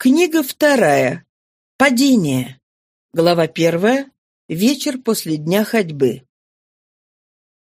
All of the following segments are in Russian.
Книга вторая. Падение. Глава первая. Вечер после дня ходьбы.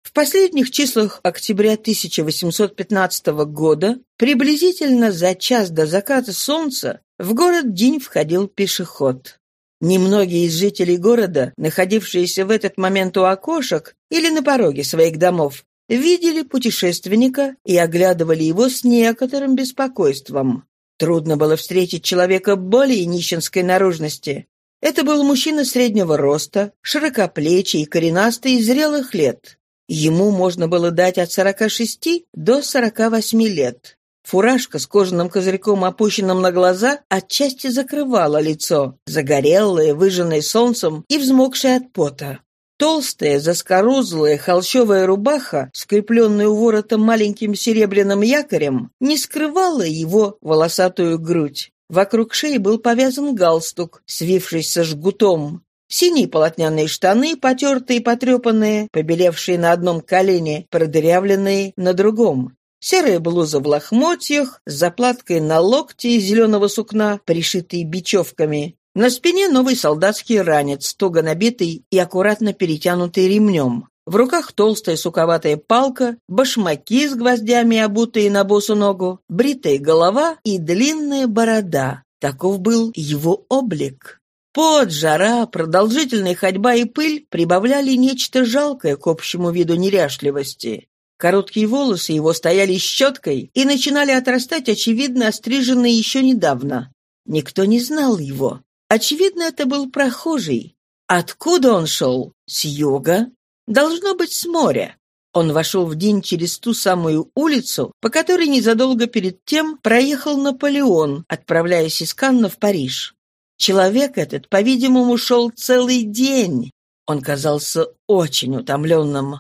В последних числах октября 1815 года, приблизительно за час до заката солнца, в город День входил пешеход. Немногие из жителей города, находившиеся в этот момент у окошек или на пороге своих домов, видели путешественника и оглядывали его с некоторым беспокойством. Трудно было встретить человека более нищенской наружности. Это был мужчина среднего роста, широкоплечий, коренастый и зрелых лет. Ему можно было дать от 46 до 48 лет. Фуражка с кожаным козырьком, опущенным на глаза, отчасти закрывала лицо, загорелое, выжженное солнцем и взмокшее от пота. Толстая, заскорузлая холщовая рубаха, скрепленная у ворота маленьким серебряным якорем, не скрывала его волосатую грудь. Вокруг шеи был повязан галстук, свившийся жгутом. Синие полотняные штаны, потертые и потрепанные, побелевшие на одном колене, продырявленные на другом. Серая блуза в лохмотьях, с заплаткой на локте из зеленого сукна, пришитые бечевками. На спине новый солдатский ранец, туго набитый и аккуратно перетянутый ремнем. В руках толстая суковатая палка, башмаки с гвоздями, обутые на босу ногу, бритая голова и длинная борода. Таков был его облик. Под жара, продолжительная ходьба и пыль прибавляли нечто жалкое к общему виду неряшливости. Короткие волосы его стояли щеткой и начинали отрастать, очевидно, остриженные еще недавно. Никто не знал его. Очевидно, это был прохожий. Откуда он шел? С юга? Должно быть, с моря. Он вошел в день через ту самую улицу, по которой незадолго перед тем проехал Наполеон, отправляясь из Канна в Париж. Человек этот, по-видимому, шел целый день. Он казался очень утомленным.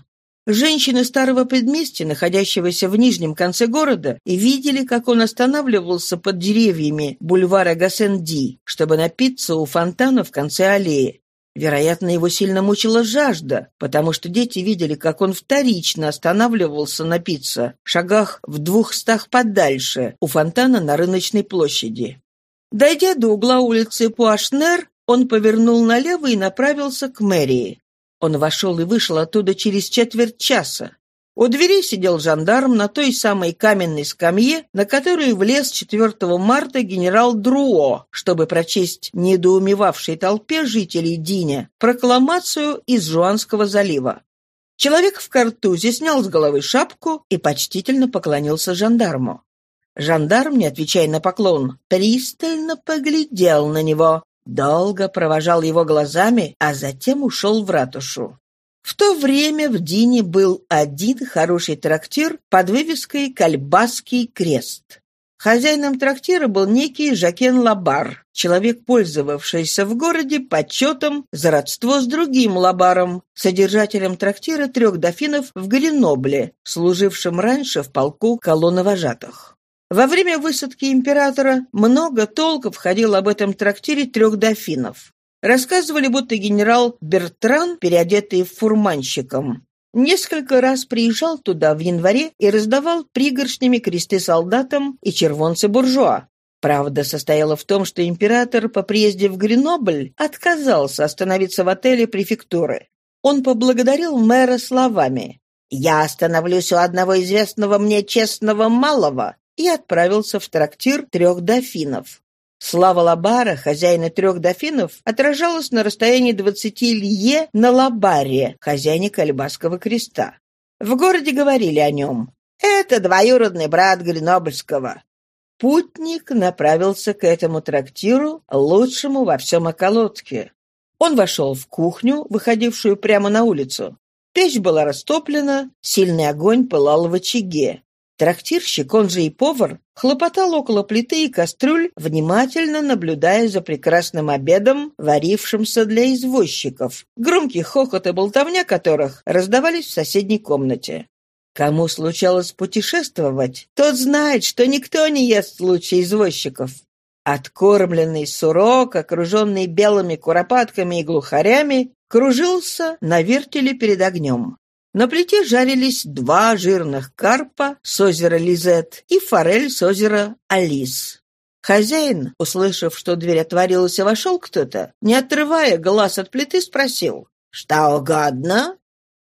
Женщины старого предместья, находящегося в нижнем конце города, видели, как он останавливался под деревьями бульвара Гассенди, чтобы напиться у фонтана в конце аллеи. Вероятно, его сильно мучила жажда, потому что дети видели, как он вторично останавливался напиться, в шагах в двухстах подальше, у фонтана на рыночной площади. Дойдя до угла улицы Пуашнер, он повернул налево и направился к мэрии. Он вошел и вышел оттуда через четверть часа. У двери сидел жандарм на той самой каменной скамье, на которую влез 4 марта генерал Друо, чтобы прочесть недоумевавшей толпе жителей Диня прокламацию из Жуанского залива. Человек в картузе снял с головы шапку и почтительно поклонился жандарму. Жандарм, не отвечая на поклон, пристально поглядел на него, Долго провожал его глазами, а затем ушел в ратушу. В то время в Дине был один хороший трактир под вывеской «Кальбасский крест». Хозяином трактира был некий Жакен Лабар, человек, пользовавшийся в городе почетом за родство с другим Лабаром, содержателем трактира трех дофинов в Гренобле, служившим раньше в полку колонновожатых. Во время высадки императора много толков ходило об этом трактире трех дофинов. Рассказывали, будто генерал Бертран, переодетый фурманщиком, несколько раз приезжал туда в январе и раздавал пригоршнями кресты солдатам и червонцы буржуа. Правда состояла в том, что император по приезде в Гренобль отказался остановиться в отеле префектуры. Он поблагодарил мэра словами «Я остановлюсь у одного известного мне честного малого, и отправился в трактир трех дофинов. Слава Лабара, хозяина трех дофинов, отражалась на расстоянии двадцати лье на Лабаре, хозяине Кальбасского креста. В городе говорили о нем. «Это двоюродный брат Гренобльского». Путник направился к этому трактиру, лучшему во всем околотке. Он вошел в кухню, выходившую прямо на улицу. Печь была растоплена, сильный огонь пылал в очаге. Трактирщик, он же и повар, хлопотал около плиты и кастрюль, внимательно наблюдая за прекрасным обедом, варившимся для извозчиков, громкий хохот и болтовня которых раздавались в соседней комнате. Кому случалось путешествовать, тот знает, что никто не ест лучше извозчиков. Откормленный сурок, окруженный белыми куропатками и глухарями, кружился на вертеле перед огнем. На плите жарились два жирных карпа с озера Лизет и форель с озера Алис. Хозяин, услышав, что дверь отворилась и вошел кто-то, не отрывая глаз от плиты, спросил. «Что угодно?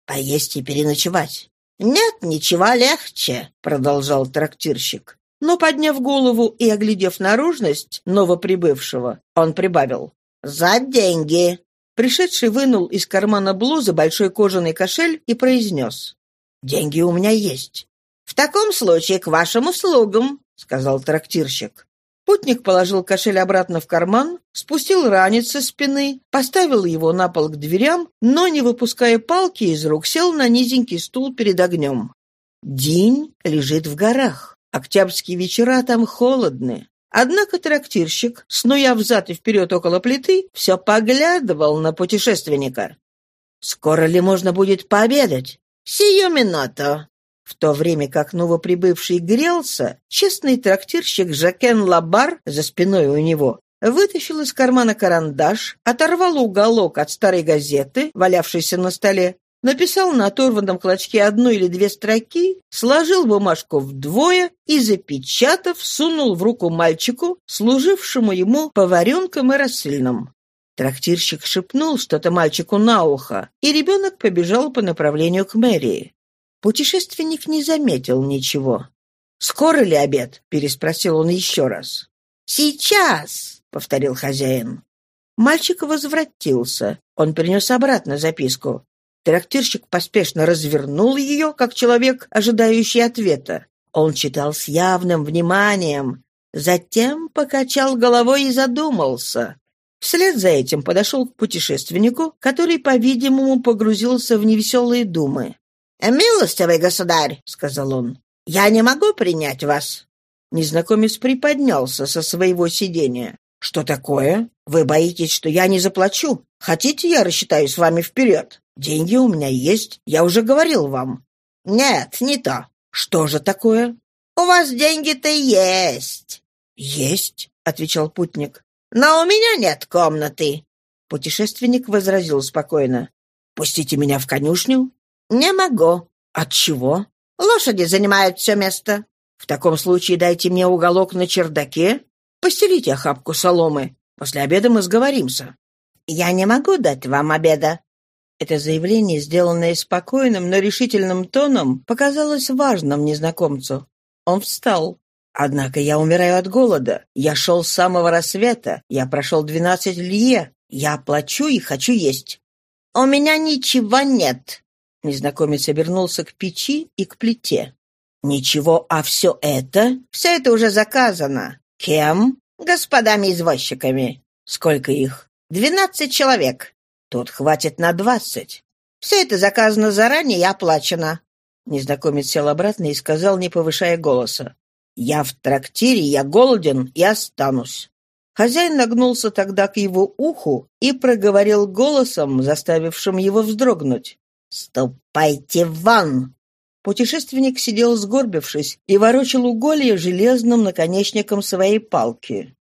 Поесть и переночевать». «Нет, ничего легче», — продолжал трактирщик. Но, подняв голову и оглядев наружность новоприбывшего, он прибавил. «За деньги!» Пришедший вынул из кармана блузы большой кожаный кошель и произнес. «Деньги у меня есть». «В таком случае к вашим услугам», — сказал трактирщик. Путник положил кошель обратно в карман, спустил ранец со спины, поставил его на пол к дверям, но, не выпуская палки из рук, сел на низенький стул перед огнем. День лежит в горах. Октябрьские вечера там холодны. Однако трактирщик, снуя взад и вперед около плиты, все поглядывал на путешественника. «Скоро ли можно будет пообедать?» «Сию минуту», в то время как новоприбывший грелся, честный трактирщик Жакен Лабар за спиной у него вытащил из кармана карандаш, оторвал уголок от старой газеты, валявшейся на столе, написал на оторванном клочке одну или две строки, сложил бумажку вдвое и, запечатав, сунул в руку мальчику, служившему ему поваренком и рассыльным. Трактирщик шепнул что-то мальчику на ухо, и ребенок побежал по направлению к мэрии. Путешественник не заметил ничего. «Скоро ли обед?» — переспросил он еще раз. «Сейчас!» — повторил хозяин. Мальчик возвратился. Он принес обратно записку. Трактирщик поспешно развернул ее, как человек, ожидающий ответа. Он читал с явным вниманием, затем покачал головой и задумался. Вслед за этим подошел к путешественнику, который, по-видимому, погрузился в невеселые думы. «Милостивый государь», — сказал он, — «я не могу принять вас». Незнакомец приподнялся со своего сидения. «Что такое? Вы боитесь, что я не заплачу? Хотите, я рассчитаю с вами вперед? Деньги у меня есть, я уже говорил вам». «Нет, не то». «Что же такое?» «У вас деньги-то есть». «Есть», — отвечал путник. «Но у меня нет комнаты». Путешественник возразил спокойно. «Пустите меня в конюшню, «Не могу». «От чего?» «Лошади занимают все место». «В таком случае дайте мне уголок на чердаке. Постелите охапку соломы. После обеда мы сговоримся». «Я не могу дать вам обеда». Это заявление, сделанное спокойным, но решительным тоном, показалось важным незнакомцу. Он встал. «Однако я умираю от голода. Я шел с самого рассвета. Я прошел двенадцать лье. Я плачу и хочу есть». «У меня ничего нет», Незнакомец обернулся к печи и к плите. «Ничего, а все это?» «Все это уже заказано». «Кем?» «Господами-извозчиками». «Сколько их?» «Двенадцать человек». «Тут хватит на двадцать». «Все это заказано заранее и оплачено». Незнакомец сел обратно и сказал, не повышая голоса. «Я в трактире, я голоден и останусь». Хозяин нагнулся тогда к его уху и проговорил голосом, заставившим его вздрогнуть. «Ступайте вон!» Путешественник сидел сгорбившись и ворочал уголье железным наконечником своей палки.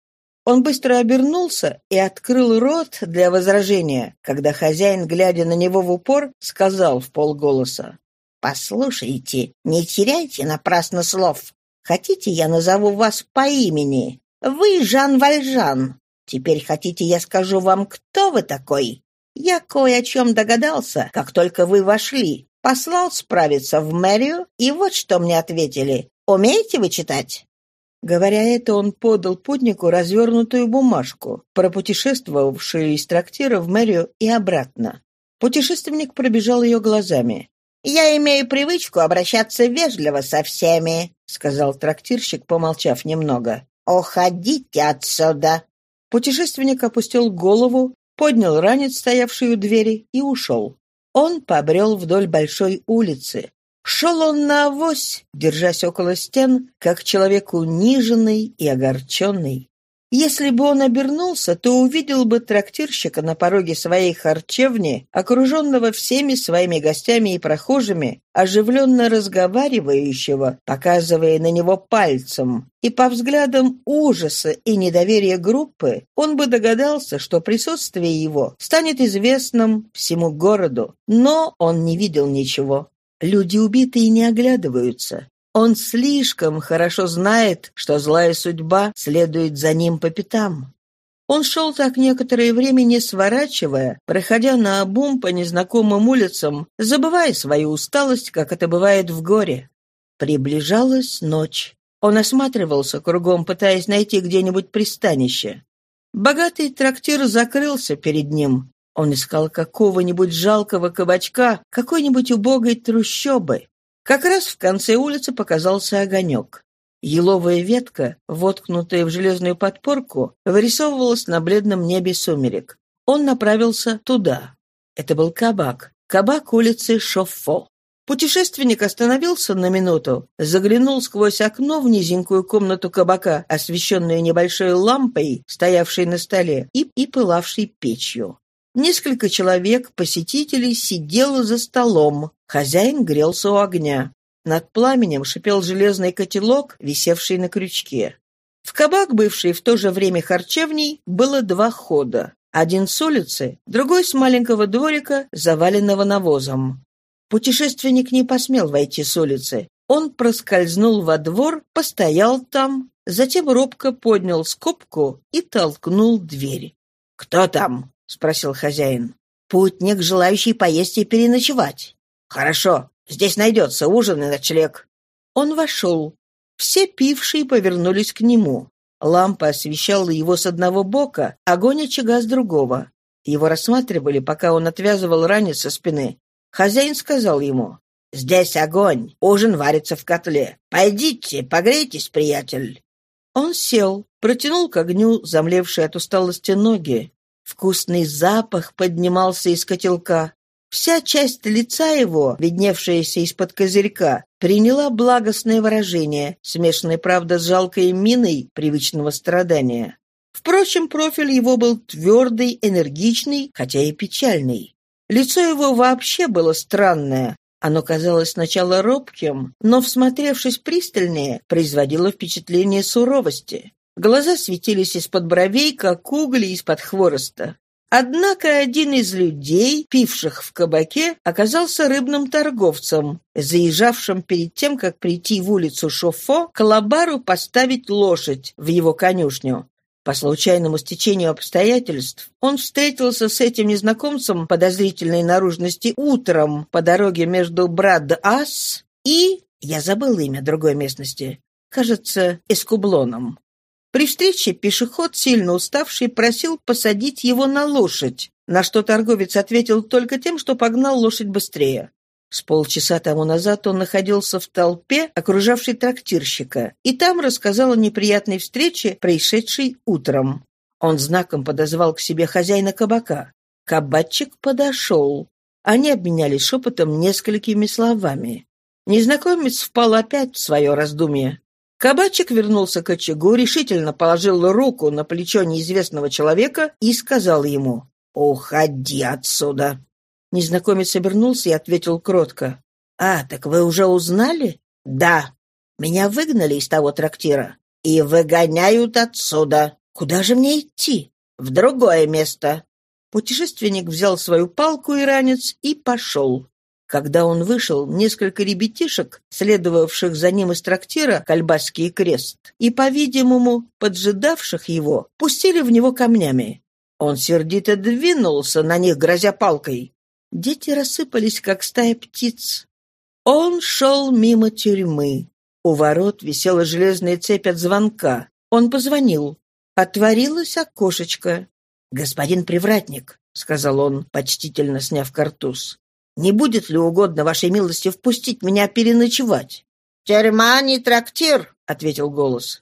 Он быстро обернулся и открыл рот для возражения, когда хозяин, глядя на него в упор, сказал в полголоса. «Послушайте, не теряйте напрасно слов. Хотите, я назову вас по имени? Вы Жан Вальжан. Теперь хотите, я скажу вам, кто вы такой? Я кое о чем догадался, как только вы вошли. Послал справиться в мэрию, и вот что мне ответили. Умеете вы читать?» Говоря это, он подал путнику развернутую бумажку, пропутешествовавшую из трактира в мэрию и обратно. Путешественник пробежал ее глазами. «Я имею привычку обращаться вежливо со всеми», — сказал трактирщик, помолчав немного. «Уходите отсюда!» Путешественник опустил голову, поднял ранец, стоявший у двери, и ушел. Он побрел вдоль большой улицы. Шел он на авось, держась около стен, как человек униженный и огорченный. Если бы он обернулся, то увидел бы трактирщика на пороге своей харчевни, окруженного всеми своими гостями и прохожими, оживленно разговаривающего, показывая на него пальцем. И по взглядам ужаса и недоверия группы он бы догадался, что присутствие его станет известным всему городу. Но он не видел ничего. Люди убитые не оглядываются. Он слишком хорошо знает, что злая судьба следует за ним по пятам. Он шел так некоторое время, не сворачивая, проходя на обум по незнакомым улицам, забывая свою усталость, как это бывает в горе. Приближалась ночь. Он осматривался кругом, пытаясь найти где-нибудь пристанище. Богатый трактир закрылся перед ним. Он искал какого-нибудь жалкого кабачка, какой-нибудь убогой трущобы. Как раз в конце улицы показался огонек. Еловая ветка, воткнутая в железную подпорку, вырисовывалась на бледном небе сумерек. Он направился туда. Это был кабак. Кабак улицы Шоффо. Путешественник остановился на минуту, заглянул сквозь окно в низенькую комнату кабака, освещенную небольшой лампой, стоявшей на столе, и, и пылавшей печью. Несколько человек, посетителей, сидело за столом. Хозяин грелся у огня. Над пламенем шипел железный котелок, висевший на крючке. В кабак, бывший в то же время харчевней, было два хода. Один с улицы, другой с маленького дворика, заваленного навозом. Путешественник не посмел войти с улицы. Он проскользнул во двор, постоял там, затем робко поднял скобку и толкнул дверь. «Кто там?» — спросил хозяин. «Путник, желающий поесть и переночевать». «Хорошо, Здесь найдется ужин и ночлег». Он вошел. Все пившие повернулись к нему. Лампа освещала его с одного бока, огонь очага с другого. Его рассматривали, пока он отвязывал ранец со спины. Хозяин сказал ему, «Здесь огонь, ужин варится в котле. Пойдите, погрейтесь, приятель». Он сел, протянул к огню замлевшие от усталости ноги. Вкусный запах поднимался из котелка. Вся часть лица его, видневшаяся из-под козырька, приняла благостное выражение, смешанное, правда, с жалкой миной привычного страдания. Впрочем, профиль его был твердый, энергичный, хотя и печальный. Лицо его вообще было странное. Оно казалось сначала робким, но, всмотревшись пристальнее, производило впечатление суровости. Глаза светились из-под бровей, как угли из-под хвороста. Однако один из людей, пивших в кабаке, оказался рыбным торговцем, заезжавшим перед тем, как прийти в улицу Шофо, к Лабару поставить лошадь в его конюшню. По случайному стечению обстоятельств он встретился с этим незнакомцем подозрительной наружности утром по дороге между Брад-Ас и... Я забыл имя другой местности. Кажется, Эскублоном. При встрече пешеход, сильно уставший, просил посадить его на лошадь, на что торговец ответил только тем, что погнал лошадь быстрее. С полчаса тому назад он находился в толпе, окружавшей трактирщика, и там рассказал о неприятной встрече, происшедшей утром. Он знаком подозвал к себе хозяина кабака. Кабачик подошел. Они обменялись шепотом несколькими словами. Незнакомец впал опять в свое раздумье. Кабачик вернулся к очагу, решительно положил руку на плечо неизвестного человека и сказал ему «Уходи отсюда». Незнакомец обернулся и ответил кротко «А, так вы уже узнали?» «Да. Меня выгнали из того трактира и выгоняют отсюда. Куда же мне идти?» «В другое место». Путешественник взял свою палку и ранец и пошел. Когда он вышел, несколько ребятишек, следовавших за ним из трактира «Кальбасский крест», и, по-видимому, поджидавших его, пустили в него камнями. Он сердито двинулся на них, грозя палкой. Дети рассыпались, как стая птиц. Он шел мимо тюрьмы. У ворот висела железная цепь от звонка. Он позвонил. Отворилось окошечко. «Господин привратник», — сказал он, почтительно сняв картуз, не будет ли угодно вашей милости впустить меня переночевать?» «Тюрьма не трактир», — ответил голос.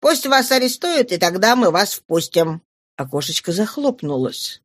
«Пусть вас арестуют, и тогда мы вас впустим». Окошечко захлопнулось.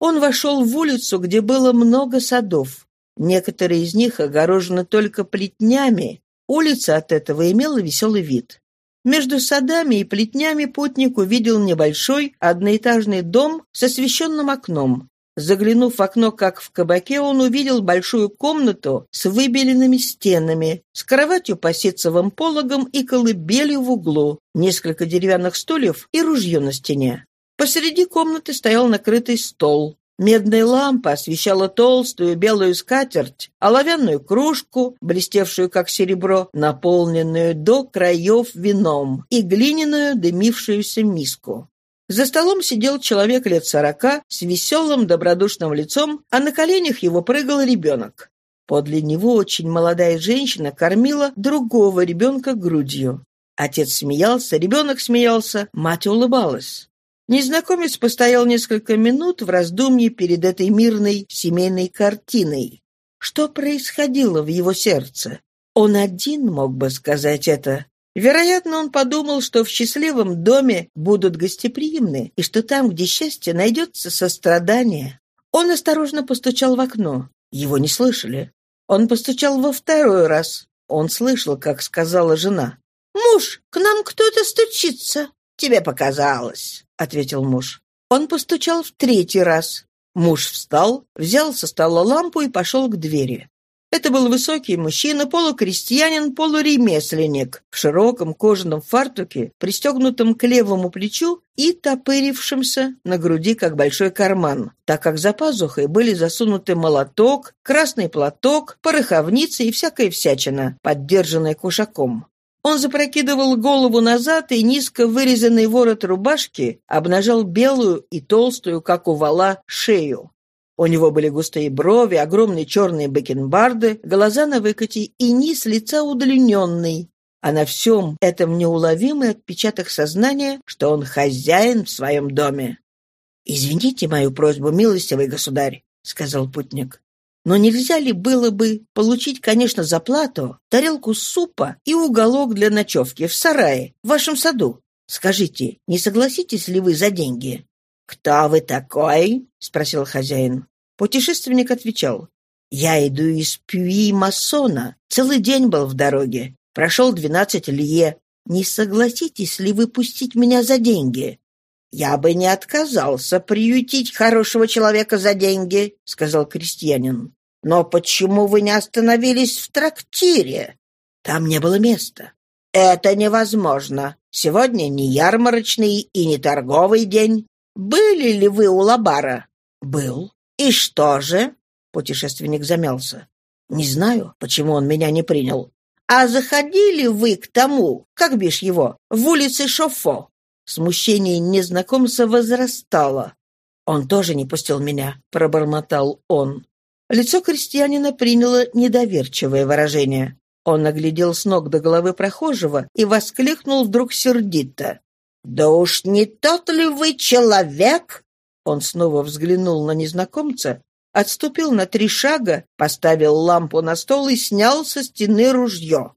Он вошел в улицу, где было много садов. Некоторые из них огорожены только плетнями. Улица от этого имела веселый вид. Между садами и плетнями путник увидел небольшой одноэтажный дом с освещенным окном. Заглянув в окно, как в кабаке, он увидел большую комнату с выбеленными стенами, с кроватью по ситцевым пологам и колыбелью в углу, несколько деревянных стульев и ружье на стене. Посреди комнаты стоял накрытый стол. Медная лампа освещала толстую белую скатерть, оловянную кружку, блестевшую как серебро, наполненную до краев вином, и глиняную дымившуюся миску. За столом сидел человек лет сорока с веселым добродушным лицом, а на коленях его прыгал ребенок. Подле него очень молодая женщина кормила другого ребенка грудью. Отец смеялся, ребенок смеялся, мать улыбалась. Незнакомец постоял несколько минут в раздумье перед этой мирной семейной картиной. Что происходило в его сердце? Он один мог бы сказать это. Вероятно, он подумал, что в счастливом доме будут гостеприимны, и что там, где счастье, найдется сострадание. Он осторожно постучал в окно. Его не слышали. Он постучал во второй раз. Он слышал, как сказала жена. «Муж, к нам кто-то стучится». «Тебе показалось», — ответил муж. Он постучал в третий раз. Муж встал, взял со стола лампу и пошел к двери. Это был высокий мужчина, полукрестьянин, полуремесленник, в широком кожаном фартуке, пристегнутом к левому плечу и топырившемся на груди, как большой карман, так как за пазухой были засунуты молоток, красный платок, пороховница и всякая всячина, поддержанная кушаком. Он запрокидывал голову назад, и низко вырезанный ворот рубашки обнажал белую и толстую, как у вала, шею. У него были густые брови, огромные черные бакенбарды, глаза на выкате и низ лица удлиненный. А на всем этом неуловимый отпечаток сознания, что он хозяин в своем доме. «Извините мою просьбу, милостивый государь», — сказал путник. Но нельзя ли было бы получить, конечно, за плату тарелку супа и уголок для ночевки в сарае, в вашем саду? Скажите, не согласитесь ли вы за деньги?» «Кто вы такой?» — спросил хозяин. Путешественник отвечал. «Я иду из Пюи-Массона. Целый день был в дороге. Прошел двенадцать лье. Не согласитесь ли вы пустить меня за деньги?» «Я бы не отказался приютить хорошего человека за деньги», — сказал крестьянин. Но почему вы не остановились в трактире? Там не было места. Это невозможно. Сегодня не ярмарочный и не торговый день. Были ли вы у Лабара? Был. И что же? Путешественник замялся. Не знаю, почему он меня не принял. А заходили вы к тому, как бишь его, в улице Шофо? Смущение незнакомца возрастало. Он тоже не пустил меня, пробормотал он. Лицо крестьянина приняло недоверчивое выражение. Он оглядел с ног до головы прохожего и воскликнул вдруг сердито. «Да уж не тот ли вы человек?» Он снова взглянул на незнакомца, отступил на три шага, поставил лампу на стол и снял со стены ружье.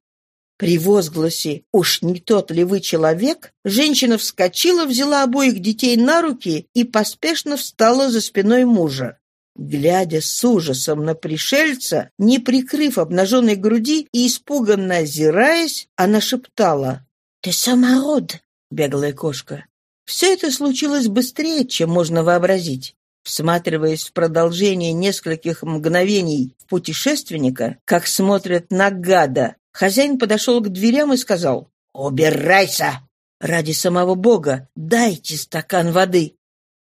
При возгласе «Уж не тот ли вы человек?» женщина вскочила, взяла обоих детей на руки и поспешно встала за спиной мужа. Глядя с ужасом на пришельца, не прикрыв обнаженной груди и испуганно озираясь, она шептала «Ты самород, беглая кошка». Все это случилось быстрее, чем можно вообразить. Всматриваясь в продолжение нескольких мгновений в путешественника, как смотрят на гада, хозяин подошел к дверям и сказал «Убирайся! Ради самого Бога дайте стакан воды!»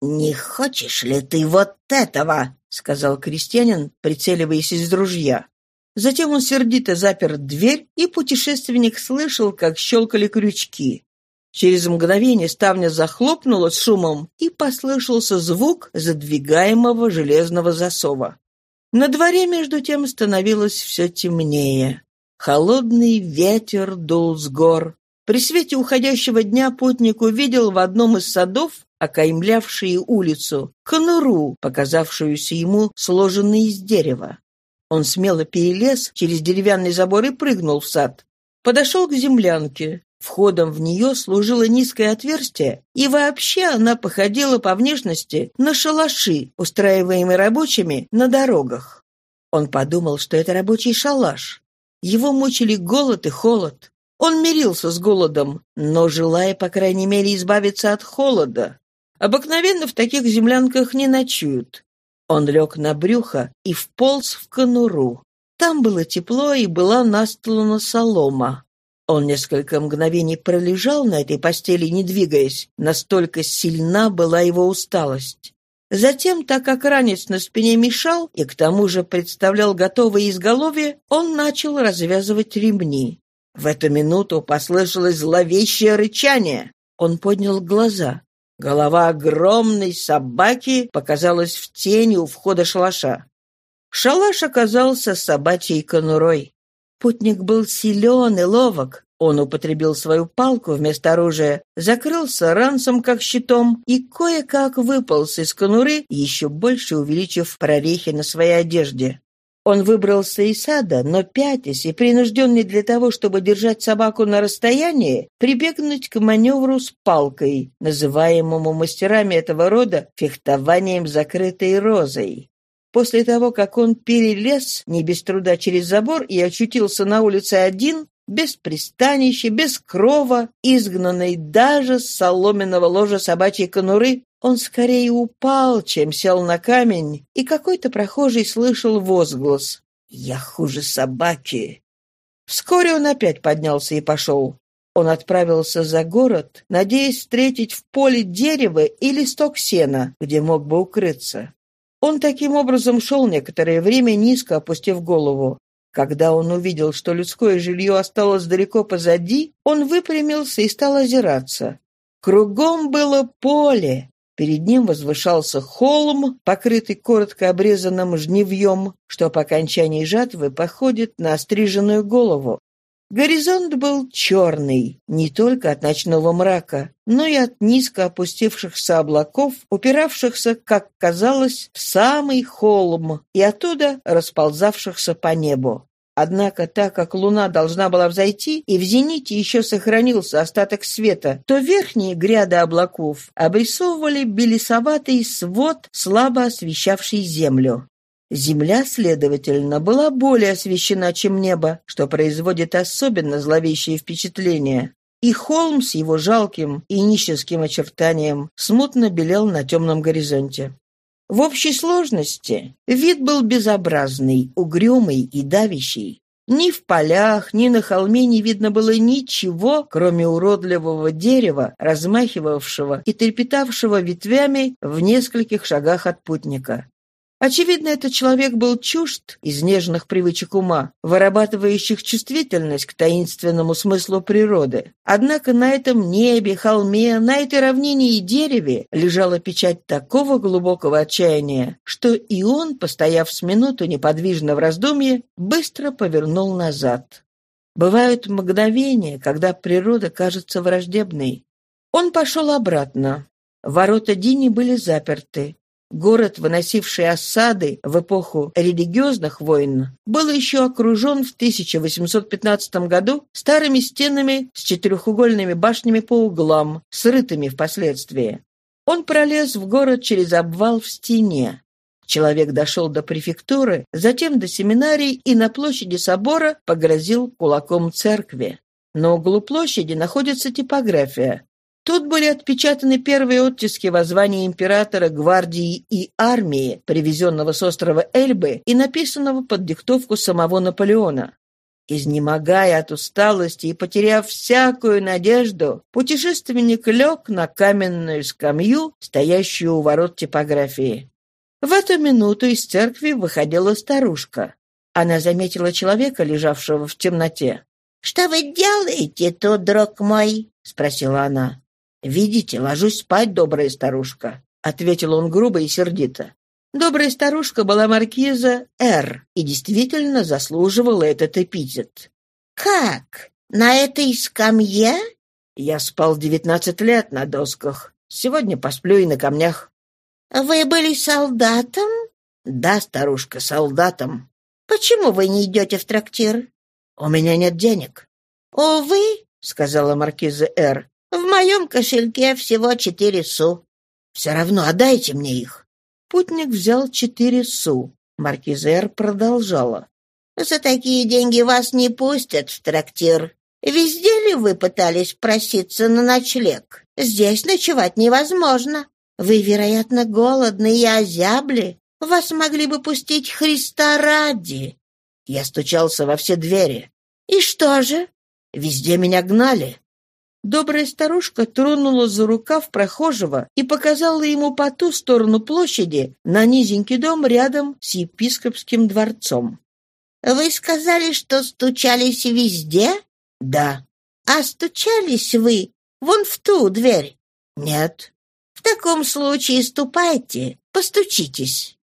«Не хочешь ли ты вот этого?» — сказал крестьянин, прицеливаясь из ружья. Затем он сердито запер дверь, и путешественник слышал, как щелкали крючки. Через мгновение ставня захлопнула с шумом, и послышался звук задвигаемого железного засова. На дворе, между тем, становилось все темнее. Холодный ветер дул с гор. При свете уходящего дня путник увидел в одном из садов окаймлявшие улицу, конуру, показавшуюся ему сложенной из дерева. Он смело перелез через деревянный забор и прыгнул в сад. Подошел к землянке. Входом в нее служило низкое отверстие, и вообще она походила по внешности на шалаши, устраиваемые рабочими на дорогах. Он подумал, что это рабочий шалаш. Его мучили голод и холод. Он мирился с голодом, но желая, по крайней мере, избавиться от холода. Обыкновенно в таких землянках не ночуют. Он лег на брюхо и вполз в конуру. Там было тепло и была настлана солома. Он несколько мгновений пролежал на этой постели, не двигаясь. Настолько сильна была его усталость. Затем, так как ранец на спине мешал и к тому же представлял готовое изголовье, он начал развязывать ремни. В эту минуту послышалось зловещее рычание. Он поднял глаза. Голова огромной собаки показалась в тени у входа шалаша. Шалаш оказался собачьей конурой. Путник был силен и ловок. Он употребил свою палку вместо оружия, закрылся ранцем как щитом и кое-как выполз из конуры, еще больше увеличив прорехи на своей одежде. Он выбрался из сада, но пятясь и принужденный для того, чтобы держать собаку на расстоянии, прибегнуть к маневру с палкой, называемому мастерами этого рода фехтованием закрытой розой. После того, как он перелез не без труда через забор и очутился на улице один, без пристанища, без крова, изгнанный даже с соломенного ложа собачьей конуры, он скорее упал, чем сел на камень, и какой-то прохожий слышал возглас «Я хуже собаки». Вскоре он опять поднялся и пошел. Он отправился за город, надеясь встретить в поле дерево и листок сена, где мог бы укрыться. Он таким образом шел некоторое время, низко опустив голову. Когда он увидел, что людское жилье осталось далеко позади, он выпрямился и стал озираться. Кругом было поле. Перед ним возвышался холм, покрытый коротко обрезанным жневьем, что по окончании жатвы походит на остриженную голову. Горизонт был черный, не только от ночного мрака, но и от низко опустившихся облаков, упиравшихся, как казалось, в самый холм и оттуда расползавшихся по небу. Однако, так как луна должна была взойти, и в зените еще сохранился остаток света, то верхние гряды облаков обрисовывали белесоватый свод, слабо освещавший землю. Земля, следовательно, была более освещена, чем небо, что производит особенно зловещее впечатление. И холм с его жалким и нищенским очертанием смутно белел на темном горизонте. В общей сложности вид был безобразный, угрюмый и давящий. Ни в полях, ни на холме не видно было ничего, кроме уродливого дерева, размахивавшего и трепетавшего ветвями в нескольких шагах от путника. Очевидно, этот человек был чужд из нежных привычек ума, вырабатывающих чувствительность к таинственному смыслу природы. Однако на этом небе, холме, на этой равнине и дереве лежала печать такого глубокого отчаяния, что и он, постояв с минуту неподвижно в раздумье, быстро повернул назад. Бывают мгновения, когда природа кажется враждебной. Он пошел обратно. Ворота Дини были заперты. Город, выносивший осады в эпоху религиозных войн, был еще окружен в 1815 году старыми стенами с четырехугольными башнями по углам, срытыми впоследствии. Он пролез в город через обвал в стене. Человек дошел до префектуры, затем до семинарии и на площади собора погрозил кулаком церкви. На углу площади находится типография. Тут были отпечатаны первые оттиски воззвания императора гвардии и армии, привезенного с острова Эльбы и написанного под диктовку самого Наполеона. Изнемогая от усталости и потеряв всякую надежду, путешественник лег на каменную скамью, стоящую у ворот типографии. В эту минуту из церкви выходила старушка. Она заметила человека, лежавшего в темноте. «Что вы делаете тут, друг мой?» — спросила она. «Видите, ложусь спать, добрая старушка», — ответил он грубо и сердито. Добрая старушка была маркиза Р. и действительно заслуживала этот эпитет. «Как? На этой скамье?» «Я спал девятнадцать лет на досках. Сегодня посплю и на камнях». «Вы были солдатом?» «Да, старушка, солдатом». «Почему вы не идете в трактир?» «У меня нет денег». «Увы», — сказала маркиза Р. В моем кошельке всего четыре су. Все равно отдайте мне их. Путник взял четыре су. Маркизер продолжала. За такие деньги вас не пустят в трактир. Везде ли вы пытались проситься на ночлег? Здесь ночевать невозможно. Вы, вероятно, голодны и озябли. Вас могли бы пустить Христа ради. Я стучался во все двери. И что же? Везде меня гнали. Добрая старушка тронула за рукав прохожего и показала ему по ту сторону площади на низенький дом рядом с епископским дворцом. «Вы сказали, что стучались везде?» «Да». «А стучались вы вон в ту дверь?» «Нет». «В таком случае ступайте, постучитесь».